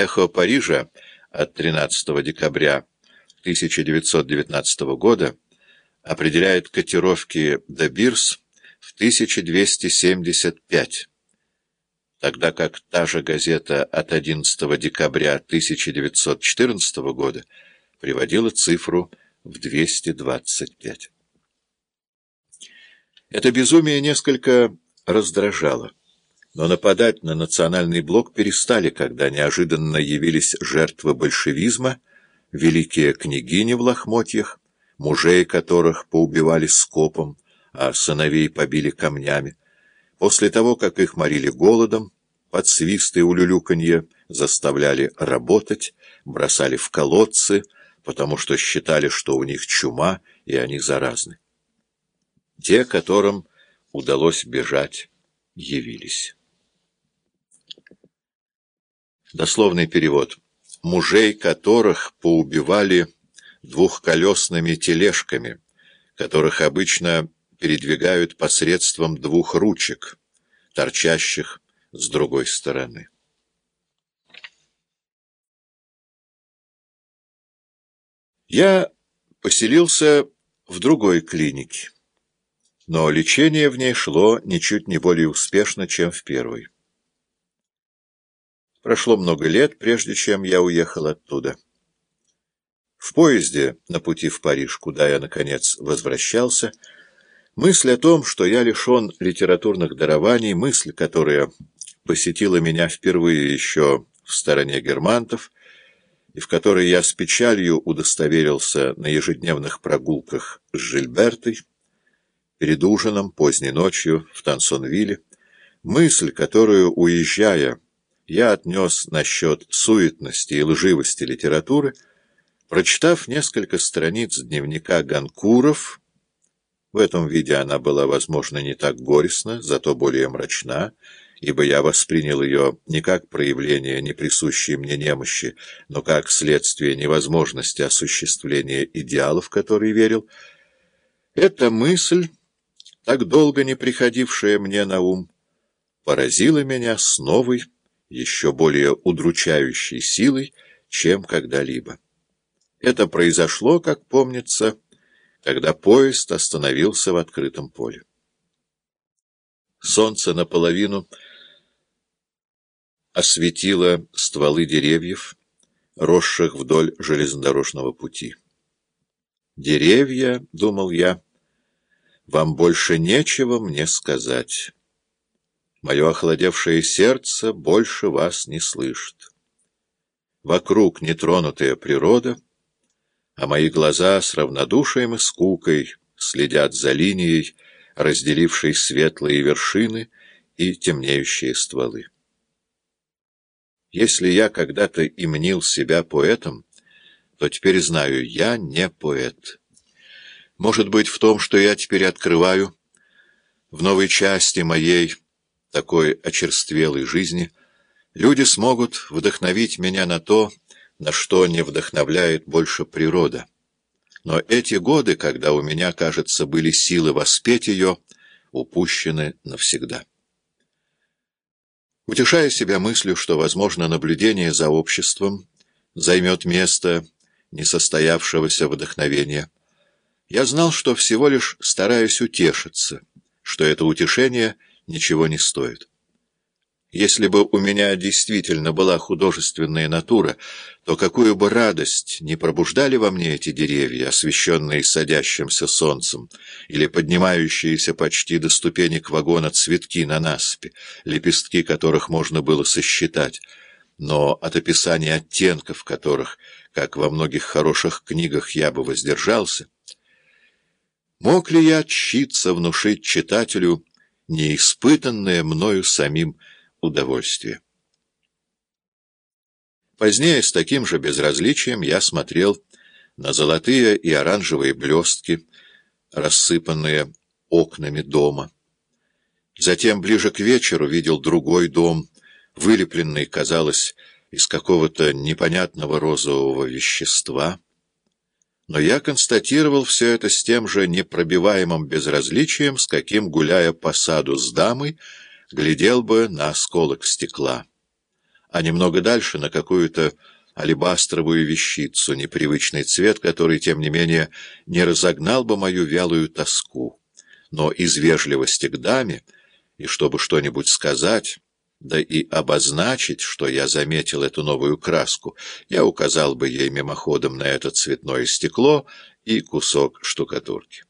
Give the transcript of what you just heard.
«Эхо Парижа» от 13 декабря 1919 года определяет котировки «De Beers» в 1275, тогда как та же газета от 11 декабря 1914 года приводила цифру в 225. Это безумие несколько раздражало. Но нападать на национальный блок перестали, когда неожиданно явились жертвы большевизма, великие княгини в лохмотьях, мужей которых поубивали скопом, а сыновей побили камнями. После того, как их морили голодом, под свисты улюлюканье заставляли работать, бросали в колодцы, потому что считали, что у них чума, и они заразны. Те, которым удалось бежать, явились. Дословный перевод. Мужей которых поубивали двухколесными тележками, которых обычно передвигают посредством двух ручек, торчащих с другой стороны. Я поселился в другой клинике, но лечение в ней шло ничуть не более успешно, чем в первой. Прошло много лет, прежде чем я уехал оттуда. В поезде на пути в Париж, куда я, наконец, возвращался, мысль о том, что я лишен литературных дарований, мысль, которая посетила меня впервые еще в стороне германтов, и в которой я с печалью удостоверился на ежедневных прогулках с Жильбертой, перед ужином, поздней ночью в Тансонвилле, мысль, которую, уезжая, я отнес насчет суетности и лживости литературы, прочитав несколько страниц дневника Ганкуров, в этом виде она была, возможно, не так горестна, зато более мрачна, ибо я воспринял ее не как проявление неприсущей мне немощи, но как следствие невозможности осуществления идеалов, в которые верил. Эта мысль, так долго не приходившая мне на ум, поразила меня с новой, еще более удручающей силой, чем когда-либо. Это произошло, как помнится, когда поезд остановился в открытом поле. Солнце наполовину осветило стволы деревьев, росших вдоль железнодорожного пути. «Деревья, — думал я, — вам больше нечего мне сказать». Мое охладевшее сердце больше вас не слышит. Вокруг нетронутая природа, а мои глаза с равнодушием и скукой следят за линией, разделившей светлые вершины и темнеющие стволы. Если я когда-то и мнил себя поэтом, то теперь знаю, я не поэт. Может быть, в том, что я теперь открываю, в новой части моей такой очерствелой жизни, люди смогут вдохновить меня на то, на что не вдохновляет больше природа. Но эти годы, когда у меня, кажется, были силы воспеть ее, упущены навсегда. Утешая себя мыслью, что, возможно, наблюдение за обществом займет место несостоявшегося вдохновения, я знал, что всего лишь стараюсь утешиться, что это утешение — ничего не стоит. Если бы у меня действительно была художественная натура, то какую бы радость не пробуждали во мне эти деревья, освещенные садящимся солнцем, или поднимающиеся почти до ступенек вагона цветки на насыпи, лепестки которых можно было сосчитать, но от описания оттенков которых, как во многих хороших книгах, я бы воздержался, мог ли я тщиться внушить читателю неиспытанное мною самим удовольствие. Позднее с таким же безразличием я смотрел на золотые и оранжевые блестки, рассыпанные окнами дома. Затем ближе к вечеру видел другой дом, вылепленный, казалось, из какого-то непонятного розового вещества — но я констатировал все это с тем же непробиваемым безразличием, с каким, гуляя по саду с дамой, глядел бы на осколок стекла. а немного дальше на какую-то алебастровую вещицу, непривычный цвет, который, тем не менее, не разогнал бы мою вялую тоску. Но из вежливости к даме, и чтобы что-нибудь сказать, да и обозначить, что я заметил эту новую краску, я указал бы ей мимоходом на это цветное стекло и кусок штукатурки.